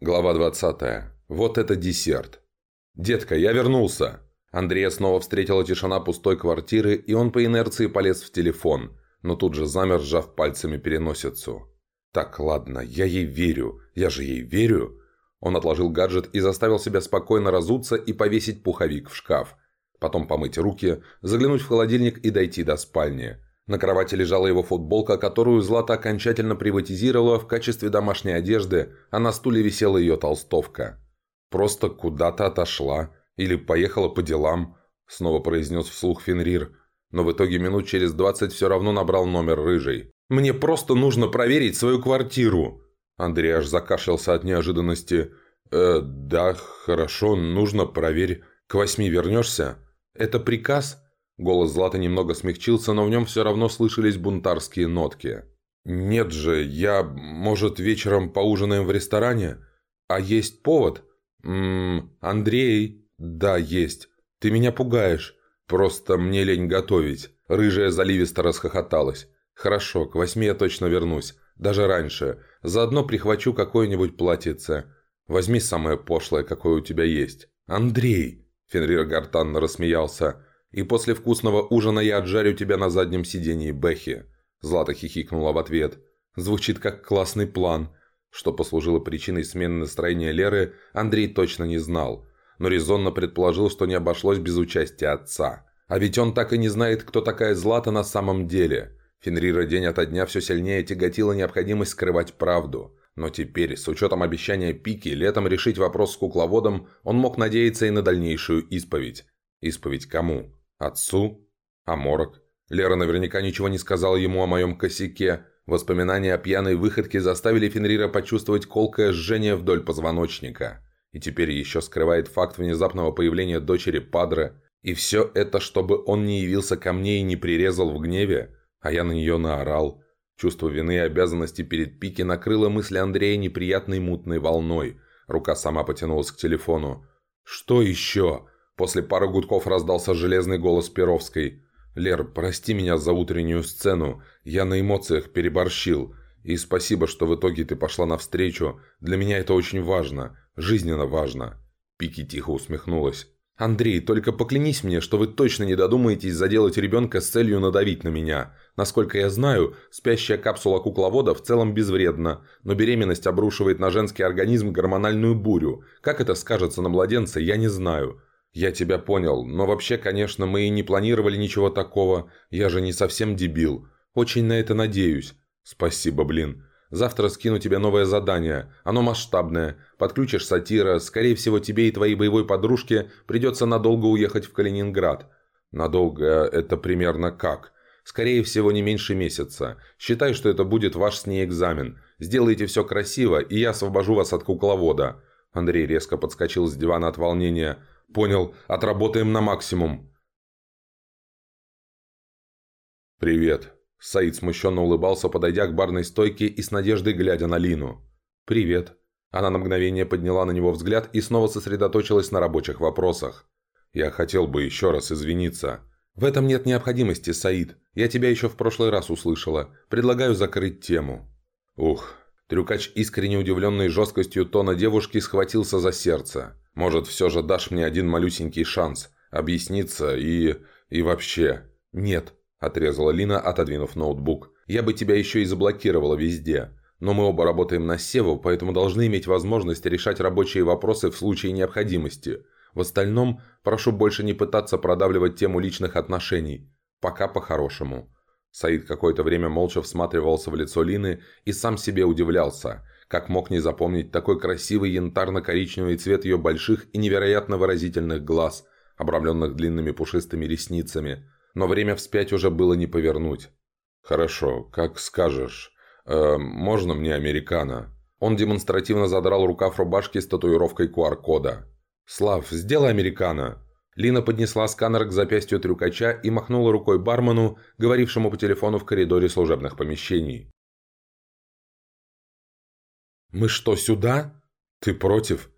Глава 20. Вот это десерт. «Детка, я вернулся!» Андрея снова встретила тишина пустой квартиры, и он по инерции полез в телефон, но тут же замер, сжав пальцами переносицу. «Так, ладно, я ей верю. Я же ей верю!» Он отложил гаджет и заставил себя спокойно разуться и повесить пуховик в шкаф. Потом помыть руки, заглянуть в холодильник и дойти до спальни – на кровати лежала его футболка, которую Злата окончательно приватизировала в качестве домашней одежды, а на стуле висела ее толстовка. «Просто куда-то отошла. Или поехала по делам», — снова произнес вслух Фенрир. Но в итоге минут через двадцать все равно набрал номер рыжий. «Мне просто нужно проверить свою квартиру!» Андрей аж закашлялся от неожиданности. «Э, да, хорошо, нужно проверь. К восьми вернешься?» «Это приказ?» Голос Златы немного смягчился, но в нем все равно слышались бунтарские нотки. «Нет же, я... Может, вечером поужинаем в ресторане? А есть повод?» «Ммм... Андрей...» «Да, есть. Ты меня пугаешь. Просто мне лень готовить». Рыжая заливисто расхохоталась. «Хорошо, к восьми я точно вернусь. Даже раньше. Заодно прихвачу какое-нибудь платьице. Возьми самое пошлое, какое у тебя есть». «Андрей!» Фенрир гортанно рассмеялся. И после вкусного ужина я отжарю тебя на заднем сидении Бэхи». Злата хихикнула в ответ. «Звучит как классный план». Что послужило причиной смены настроения Леры, Андрей точно не знал. Но резонно предположил, что не обошлось без участия отца. А ведь он так и не знает, кто такая Злата на самом деле. Фенрира день ото дня все сильнее тяготила необходимость скрывать правду. Но теперь, с учетом обещания Пики, летом решить вопрос с кукловодом, он мог надеяться и на дальнейшую исповедь. Исповедь кому? Отцу? А Морок? Лера наверняка ничего не сказала ему о моем косяке. Воспоминания о пьяной выходке заставили Фенрира почувствовать колкое жжение вдоль позвоночника. И теперь еще скрывает факт внезапного появления дочери Падре. И все это, чтобы он не явился ко мне и не прирезал в гневе, а я на нее наорал. Чувство вины и обязанности перед Пики накрыло мысли Андрея неприятной мутной волной. Рука сама потянулась к телефону. «Что еще?» После пары гудков раздался железный голос Перовской. «Лер, прости меня за утреннюю сцену. Я на эмоциях переборщил. И спасибо, что в итоге ты пошла навстречу. Для меня это очень важно. Жизненно важно». Пики тихо усмехнулась. «Андрей, только поклянись мне, что вы точно не додумаетесь заделать ребенка с целью надавить на меня. Насколько я знаю, спящая капсула кукловода в целом безвредна, но беременность обрушивает на женский организм гормональную бурю. Как это скажется на младенце, я не знаю. «Я тебя понял, но вообще, конечно, мы и не планировали ничего такого. Я же не совсем дебил. Очень на это надеюсь. Спасибо, блин. Завтра скину тебе новое задание. Оно масштабное. Подключишь сатира. Скорее всего, тебе и твоей боевой подружке придется надолго уехать в Калининград. Надолго это примерно как? Скорее всего, не меньше месяца. Считай, что это будет ваш с ней экзамен. Сделайте все красиво, и я освобожу вас от кукловода». Андрей резко подскочил с дивана от волнения. Понял, отработаем на максимум. «Привет». Саид смущенно улыбался, подойдя к барной стойке и с надеждой глядя на Лину. «Привет». Она на мгновение подняла на него взгляд и снова сосредоточилась на рабочих вопросах. «Я хотел бы еще раз извиниться». «В этом нет необходимости, Саид. Я тебя еще в прошлый раз услышала. Предлагаю закрыть тему». «Ух». Трюкач, искренне удивленный жесткостью тона девушки, схватился за сердце. Может, все же дашь мне один малюсенький шанс объясниться и... и вообще...» «Нет», – отрезала Лина, отодвинув ноутбук. «Я бы тебя еще и заблокировала везде. Но мы оба работаем на Севу, поэтому должны иметь возможность решать рабочие вопросы в случае необходимости. В остальном, прошу больше не пытаться продавливать тему личных отношений. Пока по-хорошему». Саид какое-то время молча всматривался в лицо Лины и сам себе удивлялся – как мог не запомнить такой красивый янтарно-коричневый цвет ее больших и невероятно выразительных глаз, обрамленных длинными пушистыми ресницами. Но время вспять уже было не повернуть. «Хорошо, как скажешь. Э, можно мне американо?» Он демонстративно задрал рукав рубашки с татуировкой QR-кода. «Слав, сделай американо!» Лина поднесла сканер к запястью трюкача и махнула рукой бармену, говорившему по телефону в коридоре служебных помещений. «Мы что, сюда?» «Ты против?»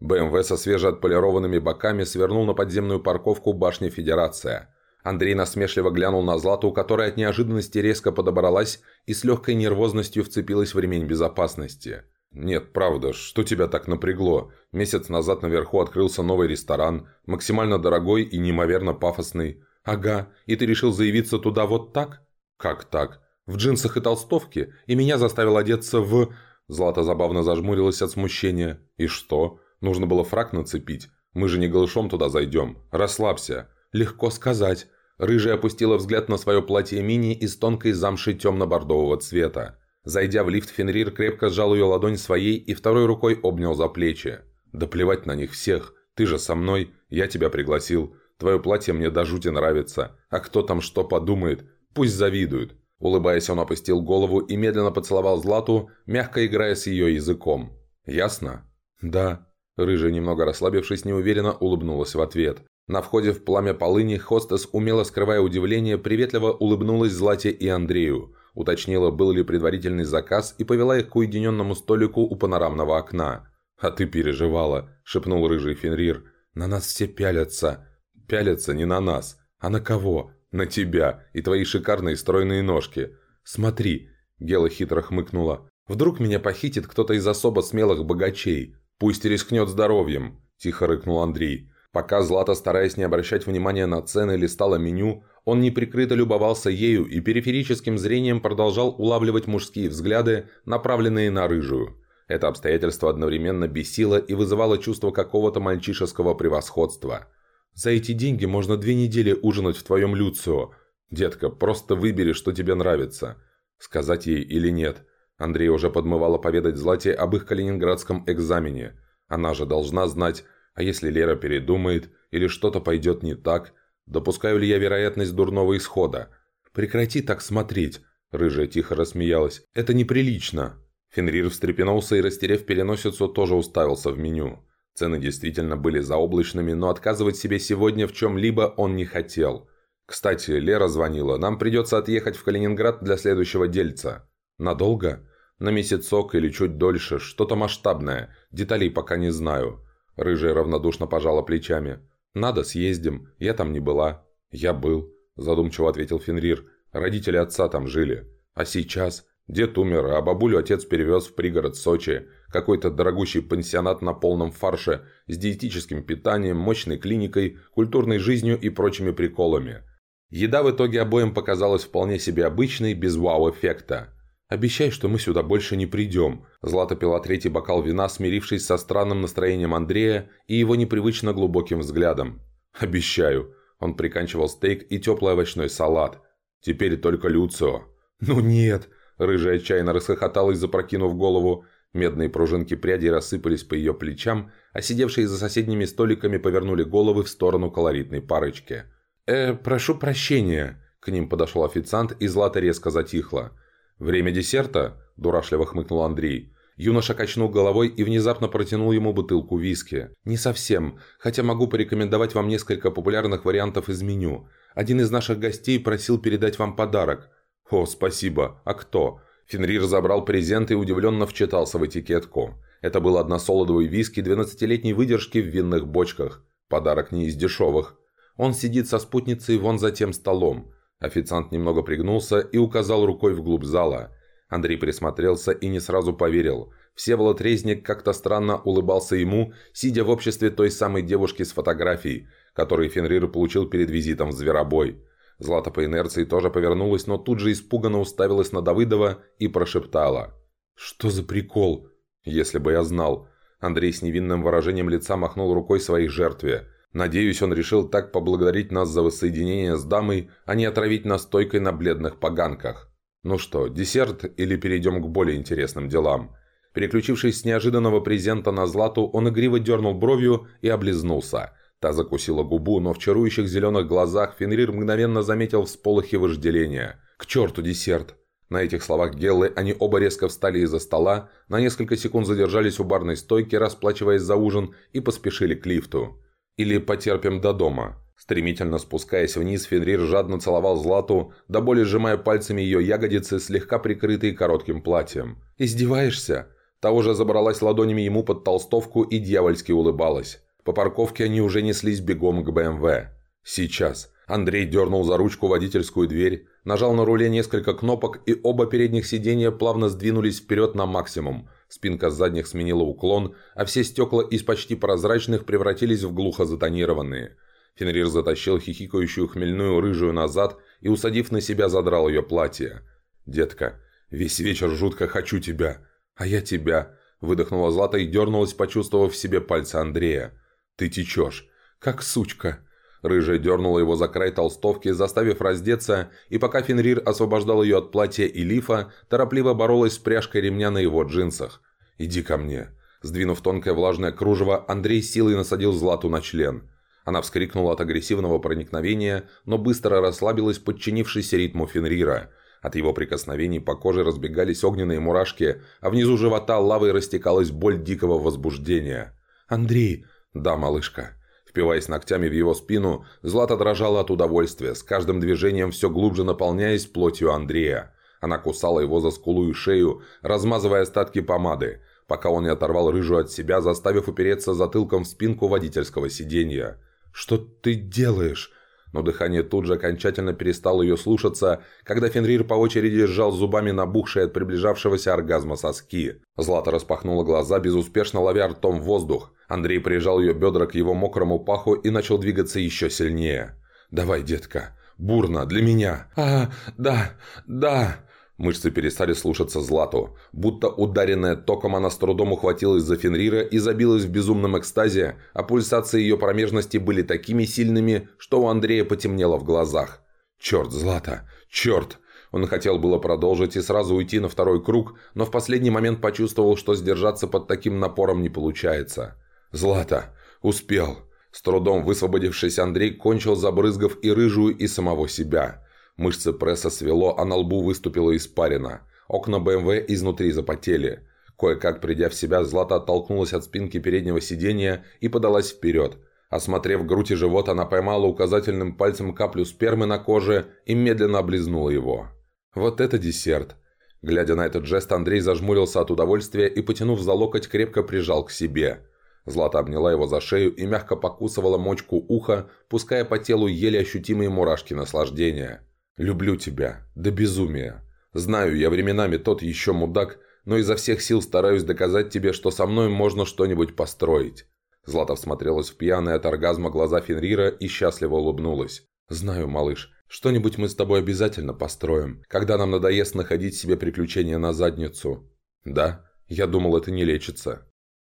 БМВ со свежеотполированными боками свернул на подземную парковку башни Федерация. Андрей насмешливо глянул на Злату, которая от неожиданности резко подобралась и с легкой нервозностью вцепилась в ремень безопасности. «Нет, правда, что тебя так напрягло? Месяц назад наверху открылся новый ресторан, максимально дорогой и неимоверно пафосный. Ага, и ты решил заявиться туда вот так? Как так? В джинсах и толстовке? И меня заставил одеться в...» Злата забавно зажмурилась от смущения. «И что? Нужно было фраг нацепить. Мы же не голышом туда зайдем. Расслабься». «Легко сказать». Рыжая опустила взгляд на свое платье мини из тонкой замши темно-бордового цвета. Зайдя в лифт, Фенрир крепко сжал ее ладонь своей и второй рукой обнял за плечи. «Да плевать на них всех. Ты же со мной. Я тебя пригласил. Твое платье мне до жути нравится. А кто там что подумает? Пусть завидуют». Улыбаясь, он опустил голову и медленно поцеловал Злату, мягко играя с ее языком. «Ясно?» «Да». Рыжая, немного расслабившись, неуверенно улыбнулась в ответ. На входе в пламя полыни хостес, умело скрывая удивление, приветливо улыбнулась Злате и Андрею, уточнила, был ли предварительный заказ и повела их к уединенному столику у панорамного окна. «А ты переживала», – шепнул рыжий Фенрир. «На нас все пялятся». «Пялятся не на нас. А на кого? На тебя и твои шикарные стройные ножки. Смотри», – Гела хитро хмыкнула. «Вдруг меня похитит кто-то из особо смелых богачей. Пусть рискнет здоровьем», – тихо рыкнул Андрей. Пока Злата, стараясь не обращать внимания на цены, листала меню, он неприкрыто любовался ею и периферическим зрением продолжал улавливать мужские взгляды, направленные на рыжую. Это обстоятельство одновременно бесило и вызывало чувство какого-то мальчишеского превосходства. «За эти деньги можно две недели ужинать в твоем Люцио. Детка, просто выбери, что тебе нравится. Сказать ей или нет». Андрей уже подмывала поведать Злате об их калининградском экзамене. Она же должна знать, а если Лера передумает или что-то пойдет не так, допускаю ли я вероятность дурного исхода? Прекрати так смотреть. Рыжая тихо рассмеялась. «Это неприлично!» Фенрир встрепенулся и, растерев переносицу, тоже уставился в меню. Цены действительно были заоблачными, но отказывать себе сегодня в чем-либо он не хотел. «Кстати, Лера звонила. Нам придется отъехать в Калининград для следующего дельца». «Надолго?» «На месяцок или чуть дольше. Что-то масштабное. Деталей пока не знаю». Рыжая равнодушно пожала плечами. «Надо, съездим. Я там не была». «Я был», – задумчиво ответил Фенрир. «Родители отца там жили. А сейчас? Дед умер, а бабулю отец перевез в пригород Сочи. Какой-то дорогущий пансионат на полном фарше, с диетическим питанием, мощной клиникой, культурной жизнью и прочими приколами. Еда в итоге обоим показалась вполне себе обычной, без вау-эффекта. «Обещай, что мы сюда больше не придем». Злата пила третий бокал вина, смирившись со странным настроением Андрея и его непривычно глубоким взглядом. «Обещаю». Он приканчивал стейк и теплый овощной салат. «Теперь только Люцио». «Ну нет!» Рыжая отчаянно расхохоталась, запрокинув голову. Медные пружинки прядей рассыпались по ее плечам, а сидевшие за соседними столиками повернули головы в сторону колоритной парочки. «Э, прошу прощения!» К ним подошел официант, и Злата резко затихла. «Время десерта?» – дурашливо хмыкнул Андрей. Юноша качнул головой и внезапно протянул ему бутылку виски. «Не совсем, хотя могу порекомендовать вам несколько популярных вариантов из меню. Один из наших гостей просил передать вам подарок». «О, спасибо. А кто?» Фенрир забрал презент и удивленно вчитался в этикетку. Это был односолодовый виски 12-летней выдержки в винных бочках. Подарок не из дешевых. Он сидит со спутницей вон за тем столом. Официант немного пригнулся и указал рукой вглубь зала. Андрей присмотрелся и не сразу поверил. Всеволод Резник как-то странно улыбался ему, сидя в обществе той самой девушки с фотографией, которую Фенрир получил перед визитом в Зверобой. Злата по инерции тоже повернулась, но тут же испуганно уставилась на Давыдова и прошептала. «Что за прикол? Если бы я знал». Андрей с невинным выражением лица махнул рукой своей жертве – Надеюсь, он решил так поблагодарить нас за воссоединение с дамой, а не отравить настойкой на бледных поганках. Ну что, десерт или перейдем к более интересным делам? Переключившись с неожиданного презента на Злату, он игриво дернул бровью и облизнулся. Та закусила губу, но в чарующих зеленых глазах Фенрир мгновенно заметил всполохи вожделения. «К черту десерт!» На этих словах Геллы они оба резко встали из-за стола, на несколько секунд задержались у барной стойки, расплачиваясь за ужин, и поспешили к лифту. Или потерпим до дома». Стремительно спускаясь вниз, Фенрир жадно целовал Злату, до боли сжимая пальцами ее ягодицы, слегка прикрытые коротким платьем. «Издеваешься?» Та уже забралась ладонями ему под толстовку и дьявольски улыбалась. По парковке они уже неслись бегом к БМВ. «Сейчас». Андрей дернул за ручку водительскую дверь, нажал на руле несколько кнопок, и оба передних сиденья плавно сдвинулись вперед на максимум, Спинка задних сменила уклон, а все стекла из почти прозрачных превратились в глухо затонированные. Фенрир затащил хихикающую хмельную рыжую назад и, усадив на себя, задрал ее платье. «Детка, весь вечер жутко хочу тебя, а я тебя», – выдохнула Злата и дернулась, почувствовав в себе пальцы Андрея. «Ты течешь, как сучка». Рыжая дернула его за край толстовки, заставив раздеться, и пока Фенрир освобождал ее от платья и лифа, торопливо боролась с пряжкой ремня на его джинсах. «Иди ко мне». Сдвинув тонкое влажное кружево, Андрей силой насадил Злату на член. Она вскрикнула от агрессивного проникновения, но быстро расслабилась, подчинившись ритму Фенрира. От его прикосновений по коже разбегались огненные мурашки, а внизу живота лавой растекалась боль дикого возбуждения. «Андрей!» «Да, малышка». Впиваясь ногтями в его спину, Злата дрожала от удовольствия, с каждым движением все глубже наполняясь плотью Андрея. Она кусала его за скулу и шею, размазывая остатки помады, пока он не оторвал рыжую от себя, заставив упереться затылком в спинку водительского сиденья. «Что ты делаешь?» Но дыхание тут же окончательно перестало ее слушаться, когда Фенрир по очереди сжал зубами набухшие от приближавшегося оргазма соски. Злата распахнула глаза, безуспешно ловя ртом воздух. Андрей прижал ее бедра к его мокрому паху и начал двигаться еще сильнее. «Давай, детка, бурно, для меня!» «А, да, да!» Мышцы перестали слушаться Злату. Будто ударенная током она с трудом ухватилась за Фенрира и забилась в безумном экстазе, а пульсации ее промежности были такими сильными, что у Андрея потемнело в глазах. «Черт, Злата! Черт!» Он хотел было продолжить и сразу уйти на второй круг, но в последний момент почувствовал, что сдержаться под таким напором не получается. «Злата! Успел!» С трудом высвободившись, Андрей кончил, забрызгав и рыжую, и самого себя – Мышцы пресса свело, а на лбу выступила испарина. Окна БМВ изнутри запотели. Кое-как придя в себя, Злата оттолкнулась от спинки переднего сиденья и подалась вперед. Осмотрев грудь и живот, она поймала указательным пальцем каплю спермы на коже и медленно облизнула его. «Вот это десерт!» Глядя на этот жест, Андрей зажмурился от удовольствия и, потянув за локоть, крепко прижал к себе. Злата обняла его за шею и мягко покусывала мочку уха, пуская по телу еле ощутимые мурашки наслаждения. Люблю тебя. До безумия. Знаю, я временами тот еще мудак, но изо всех сил стараюсь доказать тебе, что со мной можно что-нибудь построить». Злата всмотрелась в пьяные от оргазма глаза Фенрира и счастливо улыбнулась. «Знаю, малыш, что-нибудь мы с тобой обязательно построим, когда нам надоест находить себе приключения на задницу». «Да? Я думал, это не лечится».